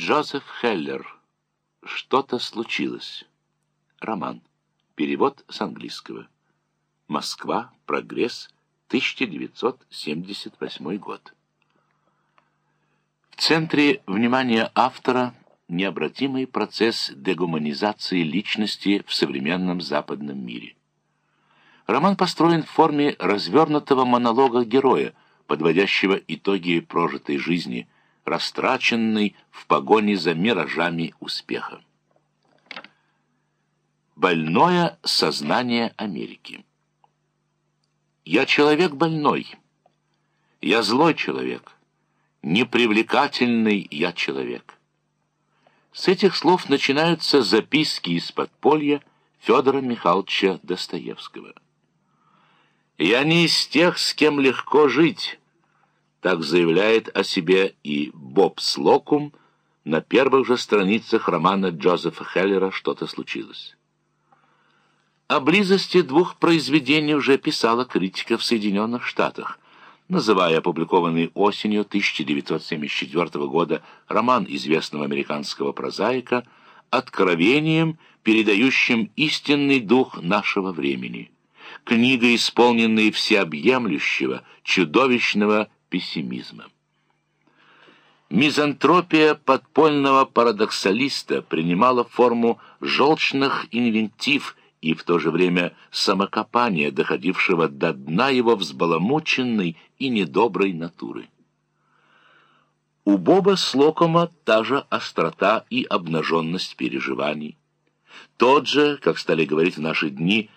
Джозеф Хеллер. Что-то случилось. Роман. Перевод с английского. Москва. Прогресс. 1978 год. В центре внимания автора необратимый процесс дегуманизации личности в современном западном мире. Роман построен в форме развернутого монолога героя, подводящего итоги прожитой жизни, растраченной в погоне за миражами успеха. Больное сознание Америки Я человек больной. Я злой человек. Непривлекательный я человек. С этих слов начинаются записки из подполья Федора Михайловича Достоевского. «Я не из тех, с кем легко жить», так заявляет о себе и Боб Слокум на первых же страницах романа Джозефа Хеллера «Что-то случилось». О близости двух произведений уже писала критика в Соединенных Штатах, называя опубликованный осенью 1974 года роман известного американского прозаика «Откровением, передающим истинный дух нашего времени», книга, исполненная всеобъемлющего, чудовищного пессимизма. Мизантропия подпольного парадоксалиста принимала форму желчных инвентив и в то же время самокопания, доходившего до дна его взбаламученной и недоброй натуры. У Боба Слокома та же острота и обнаженность переживаний. Тот же, как стали говорить в наши дни,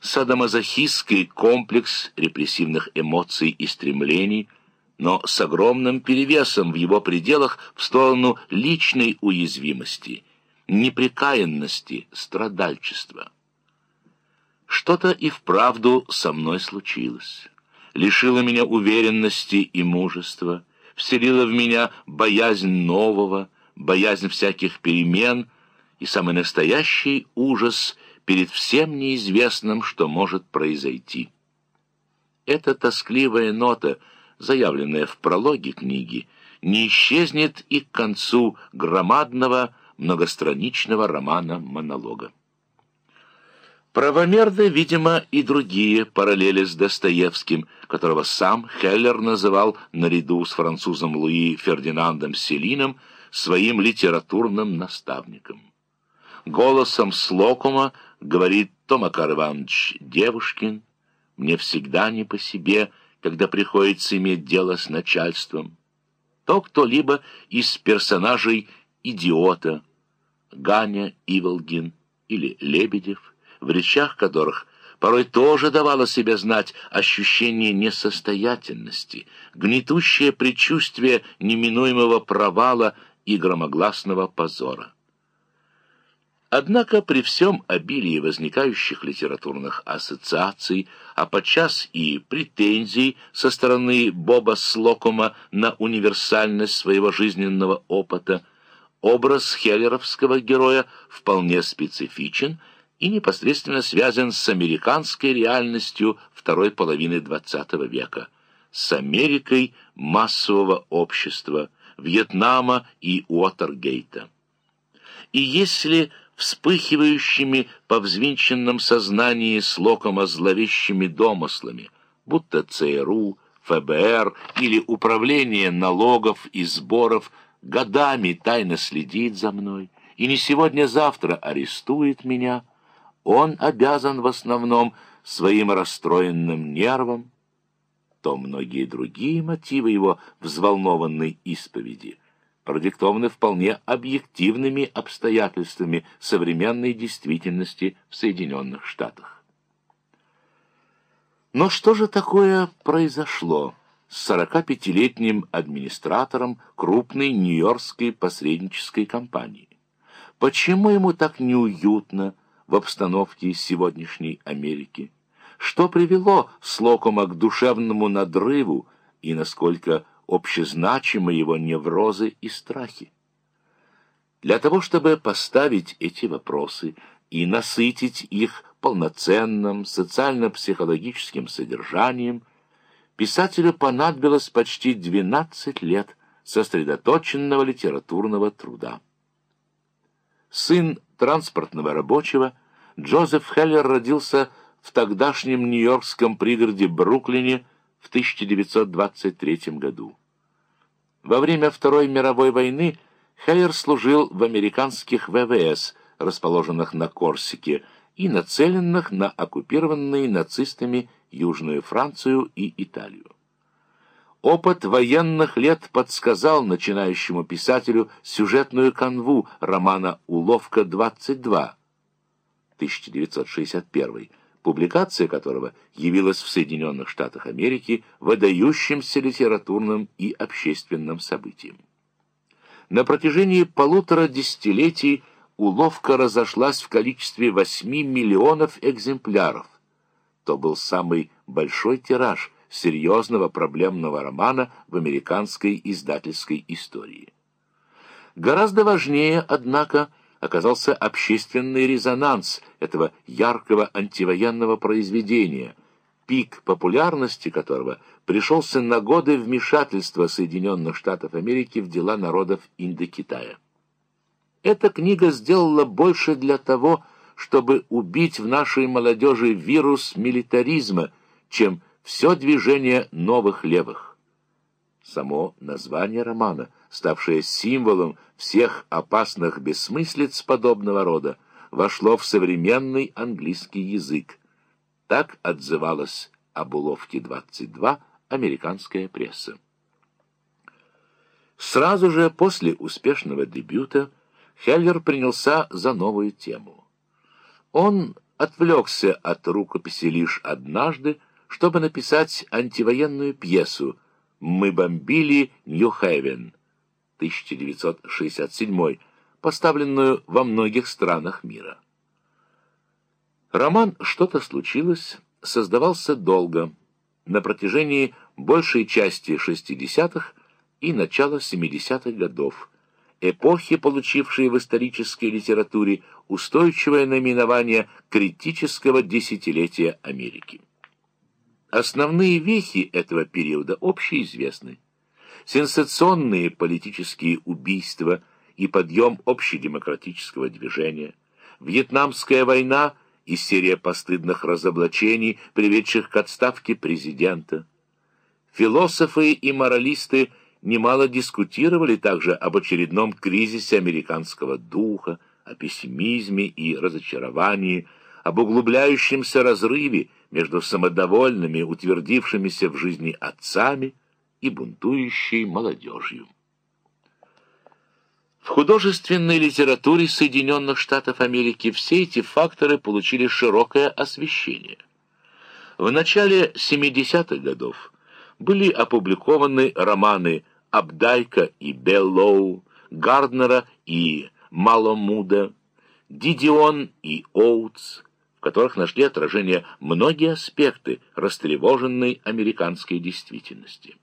садомазохистский комплекс репрессивных эмоций и стремлений, но с огромным перевесом в его пределах в сторону личной уязвимости, непрекаянности, страдальчества. Что-то и вправду со мной случилось. Лишило меня уверенности и мужества, вселило в меня боязнь нового, боязнь всяких перемен и самый настоящий ужас перед всем неизвестным, что может произойти. Эта тоскливая нота, заявленная в прологе книги, не исчезнет и к концу громадного многостраничного романа-монолога. Правомерны, видимо, и другие параллели с Достоевским, которого сам Хеллер называл, наряду с французом Луи Фердинандом Селином, своим литературным наставником. Голосом Слокума говорит то Макар Иванович Девушкин, «Мне всегда не по себе, когда приходится иметь дело с начальством», то кто-либо из персонажей «Идиота», Ганя Иволгин или Лебедев – в речах которых порой тоже давало себя знать ощущение несостоятельности, гнетущее предчувствие неминуемого провала и громогласного позора. Однако при всем обилии возникающих литературных ассоциаций, а подчас и претензий со стороны Боба Слокума на универсальность своего жизненного опыта, образ хеллеровского героя вполне специфичен – и непосредственно связан с американской реальностью второй половины XX века, с Америкой массового общества, Вьетнама и Уотергейта. И если вспыхивающими по взвинченном сознании слокома зловещими домыслами, будто ЦРУ, ФБР или Управление налогов и сборов годами тайно следит за мной и не сегодня-завтра арестует меня – он обязан в основном своим расстроенным нервам, то многие другие мотивы его взволнованной исповеди продиктованы вполне объективными обстоятельствами современной действительности в Соединенных Штатах. Но что же такое произошло с 45-летним администратором крупной нью-йоркской посреднической компании? Почему ему так неуютно, в обстановке сегодняшней Америки? Что привело Слокома к душевному надрыву и насколько общезначимы его неврозы и страхи? Для того, чтобы поставить эти вопросы и насытить их полноценным социально-психологическим содержанием, писателю понадобилось почти 12 лет сосредоточенного литературного труда. Сын транспортного рабочего, Джозеф Хеллер родился в тогдашнем нью-йоркском пригороде Бруклине в 1923 году. Во время Второй мировой войны Хеллер служил в американских ВВС, расположенных на Корсике, и нацеленных на оккупированные нацистами Южную Францию и Италию. Опыт военных лет подсказал начинающему писателю сюжетную канву романа «Уловка-22» 1961, публикация которого явилась в Соединенных Штатах Америки выдающимся литературным и общественным событием. На протяжении полутора десятилетий уловка разошлась в количестве 8 миллионов экземпляров. То был самый большой тираж серьезного проблемного романа в американской издательской истории. Гораздо важнее, однако, оказался общественный резонанс этого яркого антивоенного произведения, пик популярности которого пришелся на годы вмешательства Соединенных Штатов Америки в дела народов Индокитая. Эта книга сделала больше для того, чтобы убить в нашей молодежи вирус милитаризма, чем все движение новых левых. Само название романа, ставшее символом всех опасных бессмыслиц подобного рода, вошло в современный английский язык. Так отзывалась об уловке 22 американская пресса. Сразу же после успешного дебюта Хеллер принялся за новую тему. Он отвлекся от рукописи лишь однажды, чтобы написать антивоенную пьесу «Мы бомбили Нью-Хевен» 1967, поставленную во многих странах мира. Роман «Что-то случилось» создавался долго, на протяжении большей части 60-х и начала 70-х годов, эпохи, получившие в исторической литературе устойчивое наименование критического десятилетия Америки. Основные вехи этого периода общеизвестны. Сенсационные политические убийства и подъем общедемократического движения, Вьетнамская война и серия постыдных разоблачений, приведших к отставке президента. Философы и моралисты – немало дискутировали также об очередном кризисе американского духа, о пессимизме и разочаровании, об углубляющемся разрыве между самодовольными, утвердившимися в жизни отцами и бунтующей молодежью. В художественной литературе Соединенных Штатов Америки все эти факторы получили широкое освещение. В начале 70-х годов были опубликованы романы Абдайка и Беллоу, Гарднера и Маломуда, Дидион и Оутс, которых нашли отражение многие аспекты растревоженной американской действительности.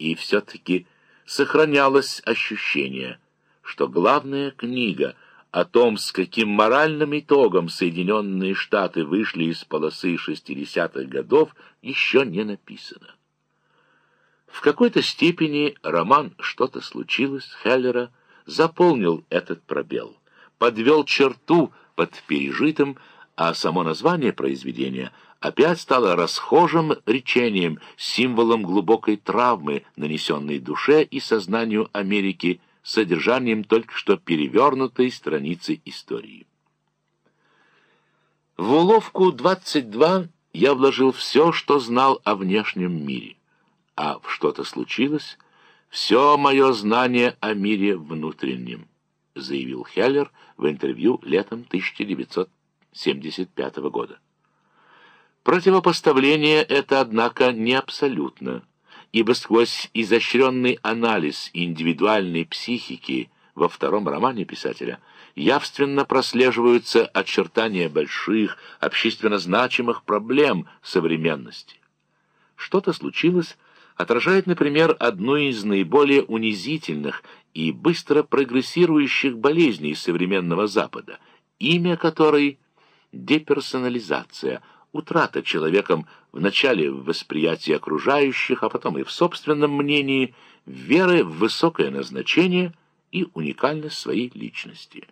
И все-таки сохранялось ощущение, что главная книга о том, с каким моральным итогом Соединенные Штаты вышли из полосы 60-х годов, еще не написана. В какой-то степени роман «Что-то случилось» Хеллера заполнил этот пробел, подвел черту под пережитым, а само название произведения опять стало расхожим речением, символом глубокой травмы, нанесенной душе и сознанию Америки, содержанием только что перевернутой страницы истории. В уловку 22 я вложил все, что знал о внешнем мире а что-то случилось, все мое знание о мире внутреннем, заявил Хеллер в интервью летом 1975 года. Противопоставление это, однако, не абсолютно, ибо сквозь изощренный анализ индивидуальной психики во втором романе писателя явственно прослеживаются очертания больших, общественно значимых проблем современности. Что-то случилось, отражает, например, одну из наиболее унизительных и быстро прогрессирующих болезней современного Запада, имя которой – деперсонализация, утрата человеком вначале в восприятии окружающих, а потом и в собственном мнении веры в высокое назначение и уникальность своей личности.